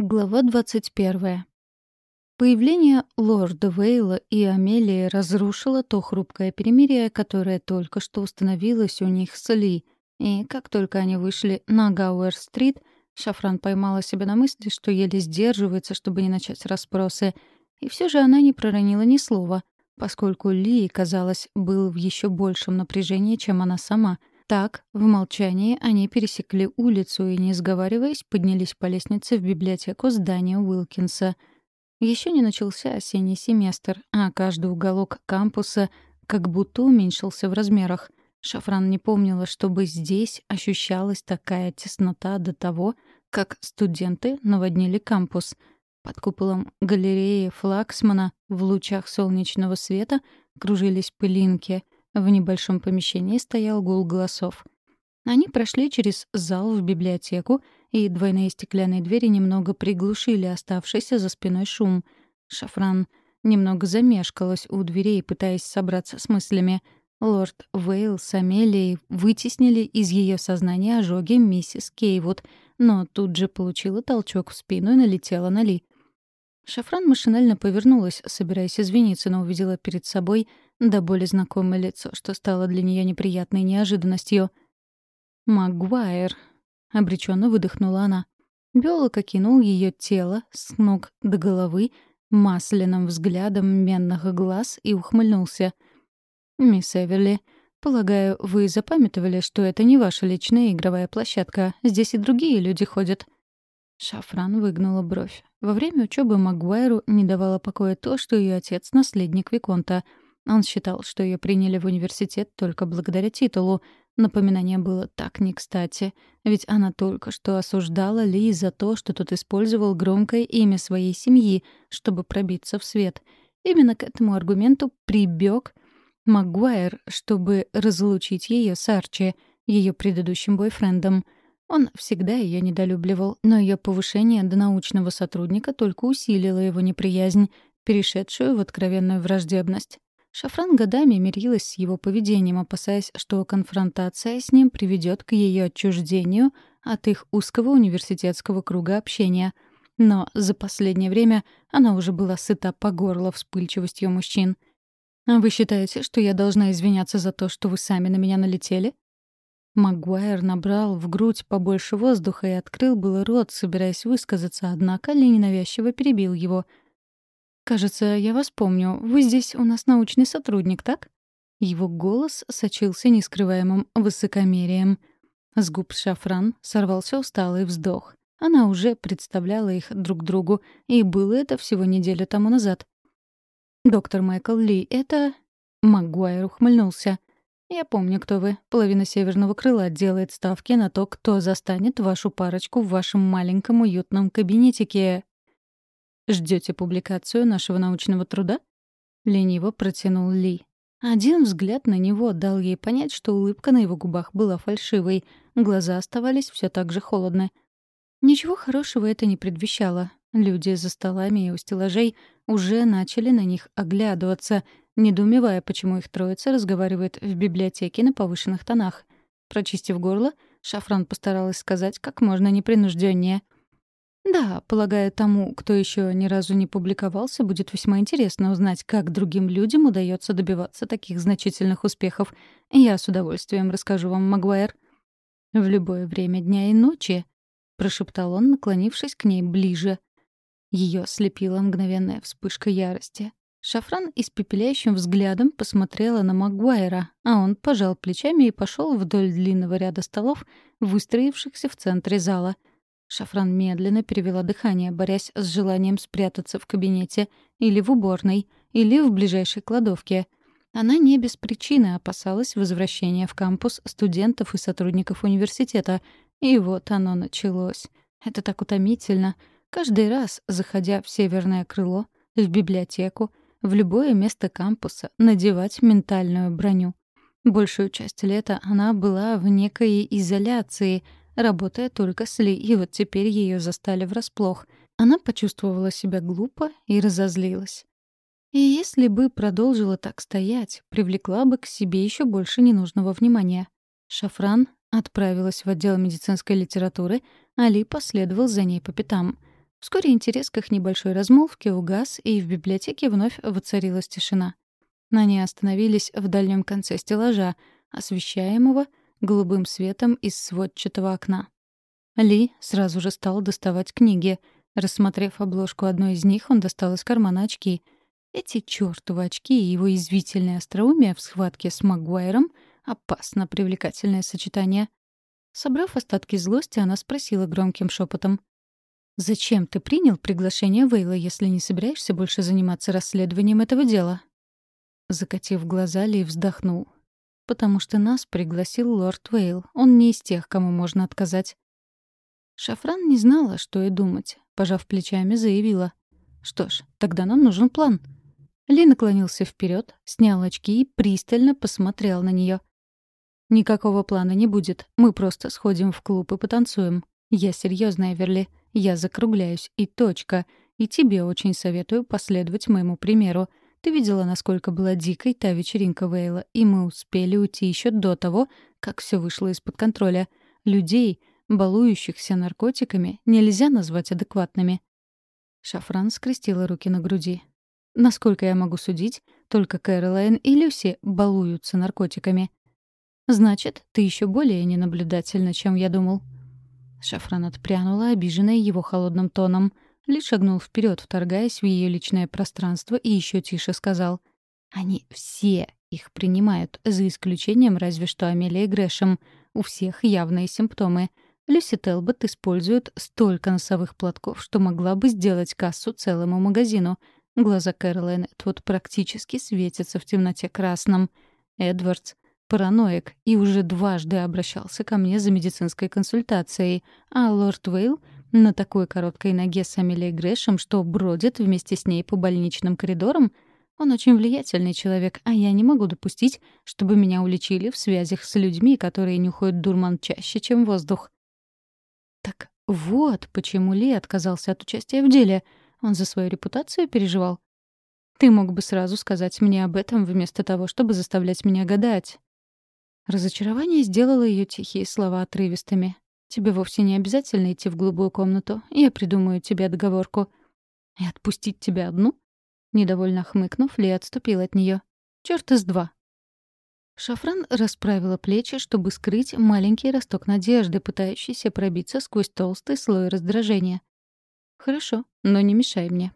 Глава 21. Появление лорда Вейла и Амелии разрушило то хрупкое перемирие, которое только что установилось у них с Ли. И как только они вышли на Гауэр-стрит, Шафран поймала себя на мысли, что еле сдерживается, чтобы не начать расспросы. И все же она не проронила ни слова, поскольку Ли, казалось, был в еще большем напряжении, чем она сама — так, в молчании они пересекли улицу и, не сговариваясь, поднялись по лестнице в библиотеку здания Уилкинса. Еще не начался осенний семестр, а каждый уголок кампуса как будто уменьшился в размерах. Шафран не помнила, чтобы здесь ощущалась такая теснота до того, как студенты наводнили кампус. Под куполом галереи Флаксмана в лучах солнечного света кружились пылинки — в небольшом помещении стоял гул голосов. Они прошли через зал в библиотеку, и двойные стеклянные двери немного приглушили оставшийся за спиной шум. Шафран немного замешкалась у дверей, пытаясь собраться с мыслями. Лорд Вейл с Амелией вытеснили из ее сознания ожоги миссис Кейвуд, но тут же получила толчок в спину и налетела на Ли. Шафран машинально повернулась, собираясь извиниться, но увидела перед собой до боли знакомое лицо, что стало для нее неприятной неожиданностью. «Магуайр», — обреченно выдохнула она. Биолог окинул ее тело с ног до головы масляным взглядом менных глаз и ухмыльнулся. «Мисс Эверли, полагаю, вы запамятовали, что это не ваша личная игровая площадка. Здесь и другие люди ходят». Шафран выгнула бровь. Во время учебы Магуайру не давало покоя то, что ее отец — наследник Виконта — он считал, что ее приняли в университет только благодаря титулу. Напоминание было так не кстати, ведь она только что осуждала Ли за то, что тот использовал громкое имя своей семьи, чтобы пробиться в свет. Именно к этому аргументу прибег Магуайр, чтобы разлучить ее с Арчи, ее предыдущим бойфрендом. Он всегда ее недолюбливал, но ее повышение до научного сотрудника только усилило его неприязнь, перешедшую в откровенную враждебность. Шафран годами мирилась с его поведением, опасаясь, что конфронтация с ним приведет к ее отчуждению от их узкого университетского круга общения. Но за последнее время она уже была сыта по горло вспыльчивостью мужчин. «А вы считаете, что я должна извиняться за то, что вы сами на меня налетели?» Магуайр набрал в грудь побольше воздуха и открыл было рот, собираясь высказаться, однако Ли ненавязчиво перебил его — «Кажется, я вас помню. Вы здесь у нас научный сотрудник, так?» Его голос сочился нескрываемым высокомерием. С губ Шафран сорвался усталый вздох. Она уже представляла их друг другу, и было это всего неделю тому назад. «Доктор Майкл Ли, это...» Магуайр ухмыльнулся. «Я помню, кто вы. Половина северного крыла делает ставки на то, кто застанет вашу парочку в вашем маленьком уютном кабинетике Ждете публикацию нашего научного труда?» Лениво протянул Ли. Один взгляд на него дал ей понять, что улыбка на его губах была фальшивой, глаза оставались все так же холодны. Ничего хорошего это не предвещало. Люди за столами и у стеллажей уже начали на них оглядываться, недоумевая, почему их троица разговаривает в библиотеке на повышенных тонах. Прочистив горло, Шафран постаралась сказать как можно непринужденнее — да, полагаю, тому, кто еще ни разу не публиковался, будет весьма интересно узнать, как другим людям удается добиваться таких значительных успехов. Я с удовольствием расскажу вам, Магуайр. В любое время дня и ночи, прошептал он, наклонившись к ней ближе. Ее слепила мгновенная вспышка ярости. Шафран испепеляющим взглядом посмотрела на Магуайра, а он пожал плечами и пошел вдоль длинного ряда столов, выстроившихся в центре зала — Шафран медленно перевела дыхание, борясь с желанием спрятаться в кабинете или в уборной, или в ближайшей кладовке. Она не без причины опасалась возвращения в кампус студентов и сотрудников университета. И вот оно началось. Это так утомительно. Каждый раз, заходя в северное крыло, в библиотеку, в любое место кампуса, надевать ментальную броню. Большую часть лета она была в некой изоляции — работая только с Ли, и вот теперь ее застали врасплох. Она почувствовала себя глупо и разозлилась. И если бы продолжила так стоять, привлекла бы к себе еще больше ненужного внимания. Шафран отправилась в отдел медицинской литературы, а Ли последовал за ней по пятам. Вскоре интерес к их небольшой размолвке угас, и в библиотеке вновь воцарилась тишина. Они остановились в дальнем конце стеллажа, освещаемого голубым светом из сводчатого окна. Ли сразу же стал доставать книги. Рассмотрев обложку одной из них, он достал из кармана очки. Эти чёртовы очки и его извительное остроумие в схватке с Магуайром — опасно привлекательное сочетание. Собрав остатки злости, она спросила громким шепотом: «Зачем ты принял приглашение Вейла, если не собираешься больше заниматься расследованием этого дела?» Закатив глаза, Ли вздохнул. «Потому что нас пригласил лорд Вейл. Он не из тех, кому можно отказать». Шафран не знала, что и думать. Пожав плечами, заявила. «Что ж, тогда нам нужен план». Ли наклонился вперед, снял очки и пристально посмотрел на нее. «Никакого плана не будет. Мы просто сходим в клуб и потанцуем. Я серьезная, Верли. Я закругляюсь, и точка. И тебе очень советую последовать моему примеру. Ты видела, насколько была дикой та вечеринка Вейла, и мы успели уйти еще до того, как все вышло из-под контроля. Людей, балующихся наркотиками, нельзя назвать адекватными. Шафран скрестила руки на груди. Насколько я могу судить, только Кэролайн и Люси балуются наркотиками. Значит, ты еще более ненаблюдательна, чем я думал. Шафран отпрянула, обиженная его холодным тоном. Ли шагнул вперед, вторгаясь в ее личное пространство, и еще тише сказал. «Они все их принимают, за исключением разве что Амелия Грэшем. У всех явные симптомы. Люси Телбот использует столько носовых платков, что могла бы сделать кассу целому магазину. Глаза Кэролайн тут практически светятся в темноте красным. Эдвардс параноик и уже дважды обращался ко мне за медицинской консультацией, а лорд Вейл на такой короткой ноге с Амелией Грэшем, что бродит вместе с ней по больничным коридорам, он очень влиятельный человек, а я не могу допустить, чтобы меня уличили в связях с людьми, которые нюхают дурман чаще, чем воздух. Так вот, почему Ли отказался от участия в деле. Он за свою репутацию переживал. Ты мог бы сразу сказать мне об этом, вместо того, чтобы заставлять меня гадать. Разочарование сделало ее тихие слова отрывистыми. «Тебе вовсе не обязательно идти в голубую комнату. Я придумаю тебе отговорку». «И отпустить тебя одну?» Недовольно хмыкнув, Ли отступил от нее. «Чёрт из два». Шафран расправила плечи, чтобы скрыть маленький росток надежды, пытающийся пробиться сквозь толстый слой раздражения. «Хорошо, но не мешай мне».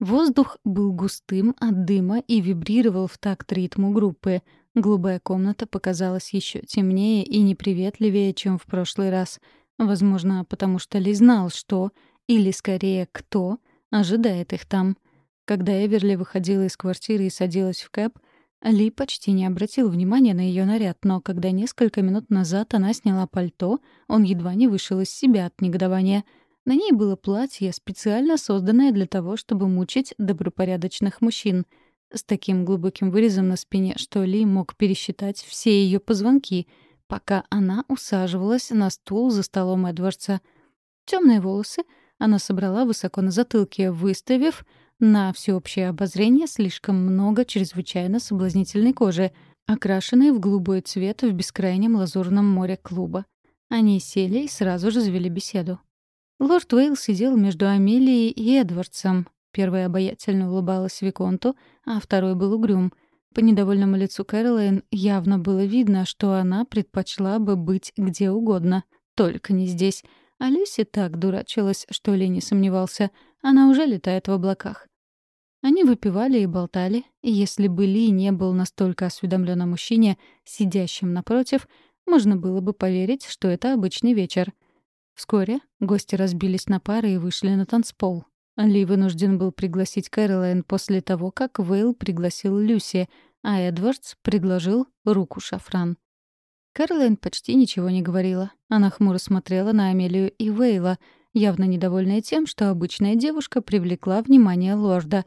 Воздух был густым от дыма и вибрировал в такт ритму группы. Голубая комната показалась еще темнее и неприветливее, чем в прошлый раз. Возможно, потому что Ли знал, что, или скорее кто, ожидает их там. Когда Эверли выходила из квартиры и садилась в кэп, ли почти не обратил внимания на ее наряд, но когда несколько минут назад она сняла пальто, он едва не вышел из себя от негодования — на ней было платье, специально созданное для того, чтобы мучить добропорядочных мужчин, с таким глубоким вырезом на спине, что Ли мог пересчитать все ее позвонки, пока она усаживалась на стул за столом Эдвардса. Темные волосы она собрала высоко на затылке, выставив на всеобщее обозрение слишком много чрезвычайно соблазнительной кожи, окрашенной в голубой цвет в бескрайнем лазурном море клуба. Они сели и сразу же завели беседу. Лорд Уэйл сидел между Амелией и Эдвардсом. Первая обаятельно улыбалась Виконту, а второй был угрюм. По недовольному лицу Кэролайн явно было видно, что она предпочла бы быть где угодно, только не здесь. А Люси так дурачилась, что Ли не сомневался. Она уже летает в облаках. Они выпивали и болтали, и если бы Ли не был настолько осведомлен о мужчине, сидящем напротив, можно было бы поверить, что это обычный вечер — Вскоре гости разбились на пары и вышли на танцпол. Ли вынужден был пригласить Кэролайн после того, как Вейл пригласил Люси, а Эдвардс предложил руку Шафран. Кэролайн почти ничего не говорила. Она хмуро смотрела на Амелию и Вейла, явно недовольная тем, что обычная девушка привлекла внимание лорда.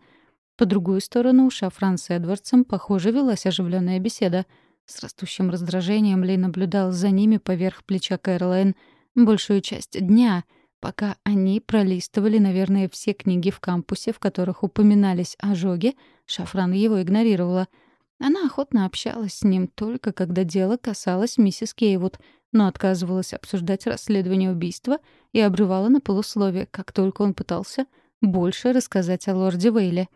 По другую сторону у Шафран с Эдвардсом, похоже, велась оживленная беседа. С растущим раздражением Ли наблюдал за ними поверх плеча Кэролайн — большую часть дня, пока они пролистывали, наверное, все книги в кампусе, в которых упоминались ожоги, Шафран его игнорировала. Она охотно общалась с ним только когда дело касалось миссис Кейвуд, но отказывалась обсуждать расследование убийства и обрывала на полусловие, как только он пытался больше рассказать о лорде Вейле.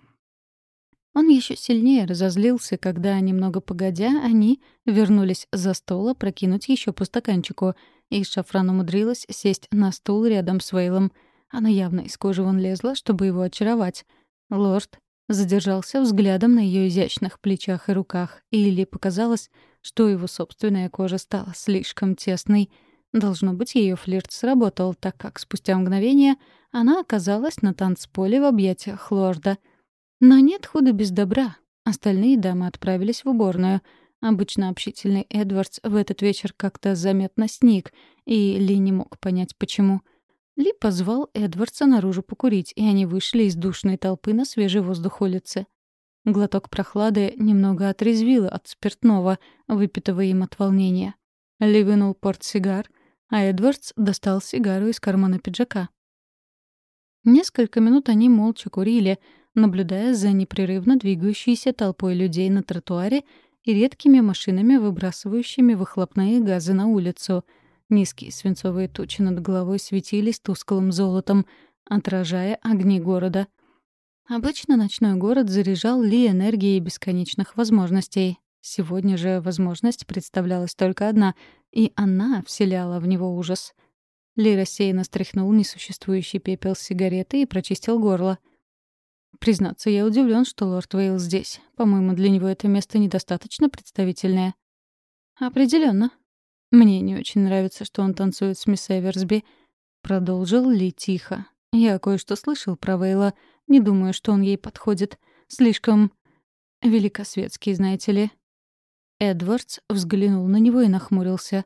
Он еще сильнее разозлился, когда, немного погодя, они вернулись за стол прокинуть еще по стаканчику, и Шафран умудрилась сесть на стул рядом с Вейлом. Она явно из кожи вон лезла, чтобы его очаровать. Лорд задержался взглядом на ее изящных плечах и руках, и Лили показалось, что его собственная кожа стала слишком тесной. Должно быть, ее флирт сработал, так как спустя мгновение она оказалась на танцполе в объятиях лорда. Но нет худа без добра. Остальные дамы отправились в уборную. Обычно общительный Эдвардс в этот вечер как-то заметно сник, и Ли не мог понять, почему — ли позвал Эдвардса наружу покурить, и они вышли из душной толпы на свежий воздух улицы. Глоток прохлады немного отрезвило от спиртного, выпитого им от волнения. Ли вынул портсигар, а Эдвардс достал сигару из кармана пиджака. Несколько минут они молча курили, наблюдая за непрерывно двигающейся толпой людей на тротуаре и редкими машинами, выбрасывающими выхлопные газы на улицу — Низкие свинцовые тучи над головой светились тусклым золотом, отражая огни города. Обычно ночной город заряжал Ли энергией бесконечных возможностей. Сегодня же возможность представлялась только одна, и она вселяла в него ужас. Ли рассеянно стряхнул несуществующий пепел сигареты и прочистил горло. Признаться, я удивлен, что лорд Вейл здесь. По-моему, для него это место недостаточно представительное. Определенно, «Мне не очень нравится, что он танцует с мисс Эверсби», — продолжил Ли тихо. «Я кое-что слышал про Вейла. Не думаю, что он ей подходит. Слишком великосветский, знаете ли». Эдвардс взглянул на него и нахмурился.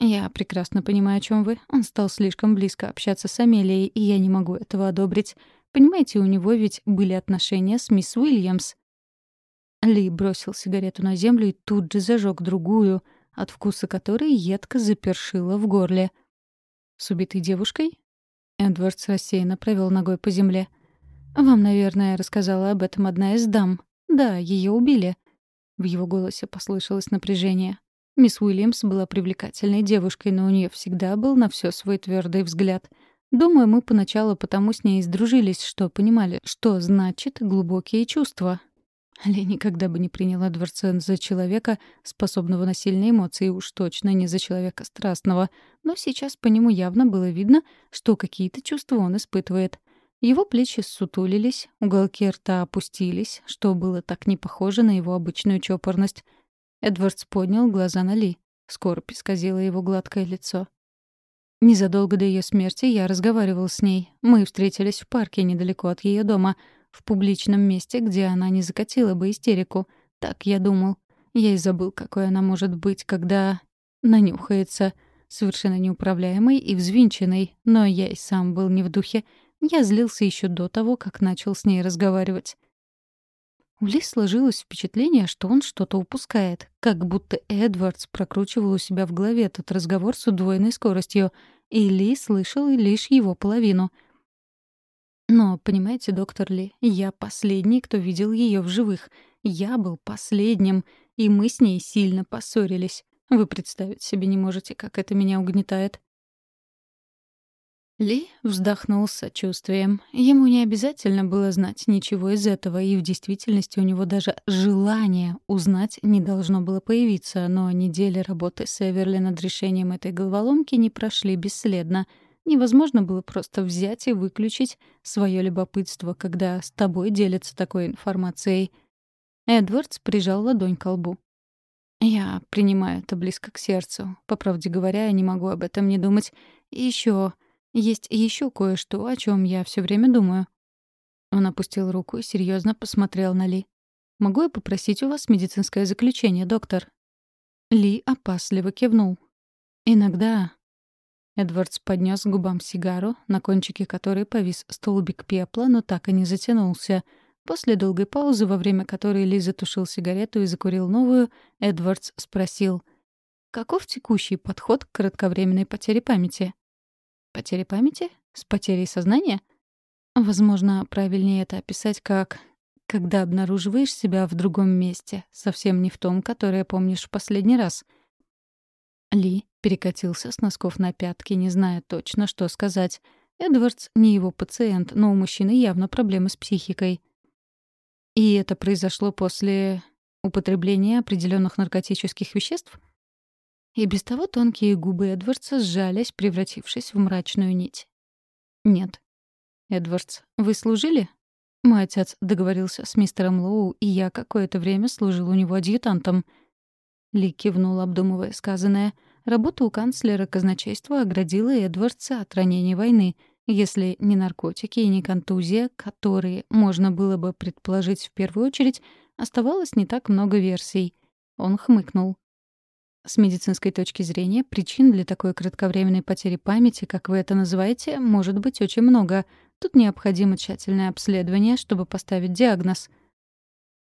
«Я прекрасно понимаю, о чем вы. Он стал слишком близко общаться с Амелией, и я не могу этого одобрить. Понимаете, у него ведь были отношения с мисс Уильямс». Ли бросил сигарету на землю и тут же зажег другую — от вкуса которой едко запершила в горле. «С убитой девушкой?» Эдвардс рассеянно провел ногой по земле. «Вам, наверное, рассказала об этом одна из дам. Да, ее убили». В его голосе послышалось напряжение. Мисс Уильямс была привлекательной девушкой, но у нее всегда был на все свой твердый взгляд. Думаю, мы поначалу потому с ней сдружились, что понимали, что значит глубокие чувства, Ли никогда бы не приняла Дворцен за человека, способного на сильные эмоции, уж точно не за человека страстного. Но сейчас по нему явно было видно, что какие-то чувства он испытывает. Его плечи ссутулились, уголки рта опустились, что было так не похоже на его обычную чопорность. Эдвардс поднял глаза на Ли. Скорбь исказила его гладкое лицо. Незадолго до ее смерти я разговаривал с ней. Мы встретились в парке недалеко от ее дома — в публичном месте, где она не закатила бы истерику. Так я думал. Я и забыл, какой она может быть, когда нанюхается. Совершенно неуправляемой и взвинченной. Но я и сам был не в духе. Я злился еще до того, как начал с ней разговаривать. У Ли сложилось впечатление, что он что-то упускает, как будто Эдвардс прокручивал у себя в голове этот разговор с удвоенной скоростью, и Ли слышал лишь его половину — но, понимаете, доктор Ли, я последний, кто видел ее в живых. Я был последним, и мы с ней сильно поссорились. Вы представить себе не можете, как это меня угнетает. Ли вздохнул с сочувствием. Ему не обязательно было знать ничего из этого, и в действительности у него даже желание узнать не должно было появиться, но недели работы с Эверли над решением этой головоломки не прошли бесследно — Невозможно было просто взять и выключить свое любопытство, когда с тобой делятся такой информацией. Эдвардс прижал ладонь к лбу. «Я принимаю это близко к сердцу. По правде говоря, я не могу об этом не думать. И еще есть еще кое-что, о чем я все время думаю». Он опустил руку и серьезно посмотрел на Ли. «Могу я попросить у вас медицинское заключение, доктор?» Ли опасливо кивнул. «Иногда Эдвардс поднес к губам сигару, на кончике которой повис столбик пепла, но так и не затянулся. После долгой паузы, во время которой Ли затушил сигарету и закурил новую, Эдвардс спросил, «Каков текущий подход к кратковременной потере памяти?» «Потере памяти? С потерей сознания?» Возможно, правильнее это описать как когда обнаруживаешь себя в другом месте, совсем не в том, которое помнишь в последний раз. Ли перекатился с носков на пятки, не зная точно, что сказать. Эдвардс не его пациент, но у мужчины явно проблемы с психикой. И это произошло после употребления определенных наркотических веществ? И без того тонкие губы Эдвардса сжались, превратившись в мрачную нить. «Нет». «Эдвардс, вы служили?» Мой отец договорился с мистером Лоу, и я какое-то время служил у него адъютантом. Ли кивнул, обдумывая сказанное. Работа у канцлера казначейства оградила Эдвардса от ранений войны, если не наркотики и не контузия, которые можно было бы предположить в первую очередь, оставалось не так много версий. Он хмыкнул. С медицинской точки зрения, причин для такой кратковременной потери памяти, как вы это называете, может быть очень много. Тут необходимо тщательное обследование, чтобы поставить диагноз.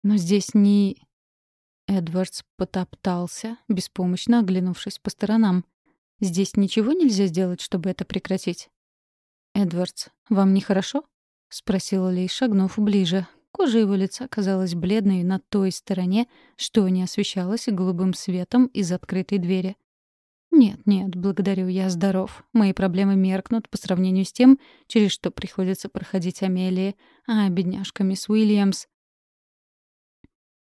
Но здесь не... Эдвардс потоптался, беспомощно оглянувшись по сторонам. «Здесь ничего нельзя сделать, чтобы это прекратить?» «Эдвардс, вам нехорошо?» — спросила Лей, шагнув ближе. Кожа его лица казалась бледной на той стороне, что не освещалось голубым светом из открытой двери. «Нет, нет, благодарю, я здоров. Мои проблемы меркнут по сравнению с тем, через что приходится проходить Амелии, а бедняжка мисс Уильямс...»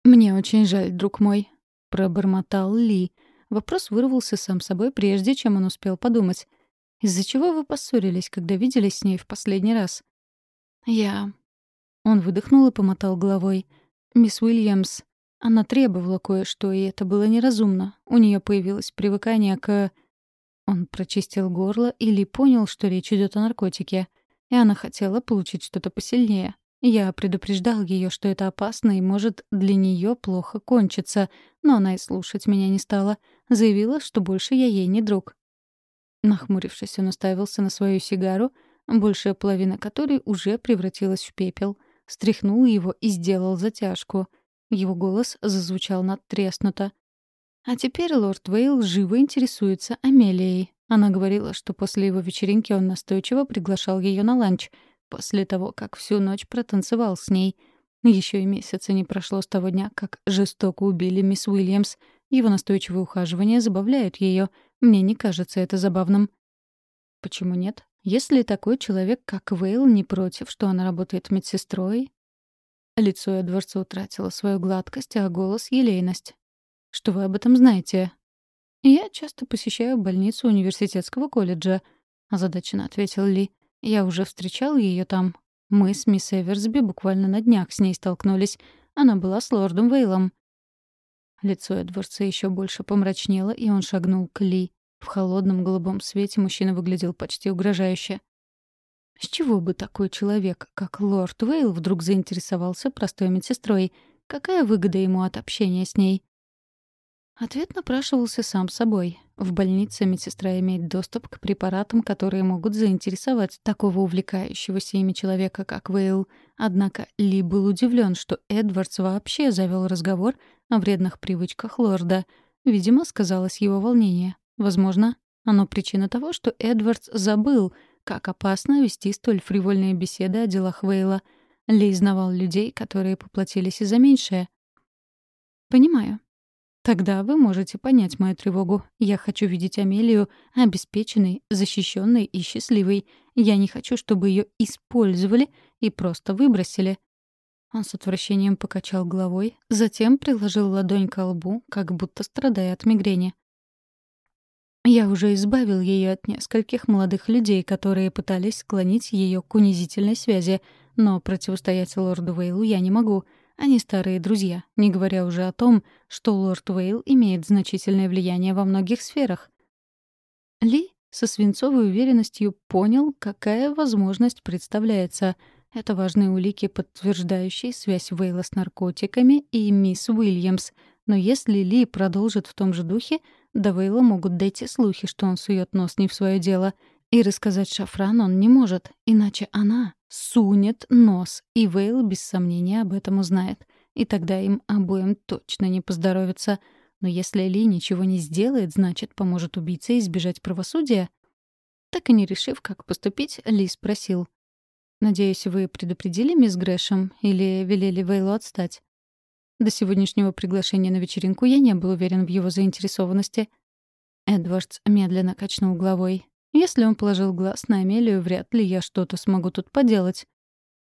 «Мне очень жаль, друг мой», — пробормотал Ли. Вопрос вырвался сам собой, прежде чем он успел подумать. «Из-за чего вы поссорились, когда виделись с ней в последний раз?» «Я он выдохнул и помотал головой. «Мисс Уильямс, она требовала кое-что, и это было неразумно. У нее появилось привыкание к...» Он прочистил горло или понял, что речь идет о наркотике. И она хотела получить что-то посильнее. Я предупреждал ее, что это опасно и может для нее плохо кончиться, но она и слушать меня не стала. Заявила, что больше я ей не друг. Нахмурившись, он уставился на свою сигару, большая половина которой уже превратилась в пепел — стряхнул его и сделал затяжку. Его голос зазвучал надтреснуто. А теперь лорд Вейл живо интересуется Амелией. Она говорила, что после его вечеринки он настойчиво приглашал ее на ланч, после того, как всю ночь протанцевал с ней. Еще и месяца не прошло с того дня, как жестоко убили мисс Уильямс. Его настойчивые ухаживания забавляют ее. Мне не кажется это забавным. Почему нет? Если такой человек, как Вейл, не против, что она работает медсестрой... Лицо Эдвардса утратило свою гладкость, а голос — елейность. «Что вы об этом знаете?» «Я часто посещаю больницу университетского колледжа», — озадаченно ответил Ли. «Я уже встречал ее там. Мы с мисс Эверсби буквально на днях с ней столкнулись. Она была с лордом Вейлом». Лицо Эдвардса еще больше помрачнело, и он шагнул к Ли. В холодном голубом свете мужчина выглядел почти угрожающе. С чего бы такой человек, как лорд Вейл, вдруг заинтересовался простой медсестрой? Какая выгода ему от общения с ней? Ответ напрашивался сам собой. В больнице медсестра имеет доступ к препаратам, которые могут заинтересовать такого увлекающегося ими человека, как Вейл. Однако Ли был удивлен, что Эдвардс вообще завел разговор о вредных привычках лорда. Видимо, сказалось его волнение. Возможно, оно причина того, что Эдвардс забыл, как опасно вести столь фривольные беседы о делах Вейла. Ли знавал людей, которые поплатились из за меньшее. «Понимаю. Тогда вы можете понять мою тревогу. Я хочу видеть Амелию обеспеченной, защищенной и счастливой. Я не хочу, чтобы ее использовали и просто выбросили». Он с отвращением покачал головой, затем приложил ладонь к лбу, как будто страдая от мигрени. Я уже избавил ее от нескольких молодых людей, которые пытались склонить ее к унизительной связи, но противостоять лорду Вейлу я не могу. Они старые друзья, не говоря уже о том, что лорд Вейл имеет значительное влияние во многих сферах. Ли со свинцовой уверенностью понял, какая возможность представляется. Это важные улики, подтверждающие связь Вейла с наркотиками и мисс Уильямс. Но если Ли продолжит в том же духе, до Вейла могут дойти слухи, что он сует нос не в свое дело. И рассказать Шафран он не может, иначе она сунет нос, и Вейл без сомнения об этом узнает. И тогда им обоим точно не поздоровится. Но если Ли ничего не сделает, значит, поможет убийце избежать правосудия? Так и не решив, как поступить, Ли спросил. Надеюсь, вы предупредили мисс Грэшем или велели Вейлу отстать? До сегодняшнего приглашения на вечеринку я не был уверен в его заинтересованности. Эдвардс медленно качнул головой. Если он положил глаз на Амелию, вряд ли я что-то смогу тут поделать.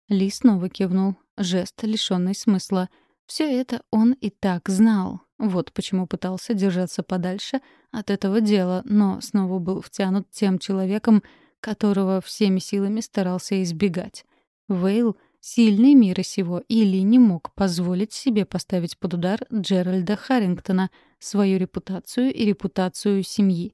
Ли снова кивнул. Жест, лишённый смысла. Все это он и так знал. Вот почему пытался держаться подальше от этого дела, но снова был втянут тем человеком, которого всеми силами старался избегать. Вейл — сильный мира сего, и Ли не мог позволить себе поставить под удар Джеральда Харрингтона, свою репутацию и репутацию семьи.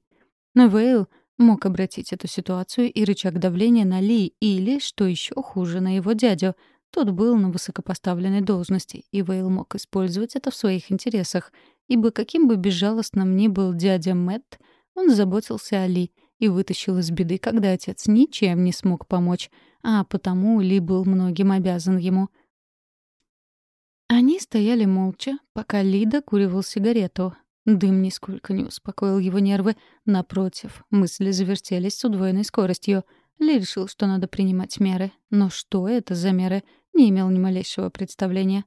Но Вейл мог обратить эту ситуацию и рычаг давления на Ли или, что еще хуже, на его дядю. Тот был на высокопоставленной должности, и Вейл мог использовать это в своих интересах, ибо каким бы безжалостным ни был дядя Мэтт, он заботился о Ли и вытащил из беды, когда отец ничем не смог помочь, а потому Ли был многим обязан ему. Они стояли молча, пока Ли докуривал сигарету, Дым нисколько не успокоил его нервы. Напротив, мысли завертелись с удвоенной скоростью. Ли решил, что надо принимать меры. Но что это за меры, не имел ни малейшего представления.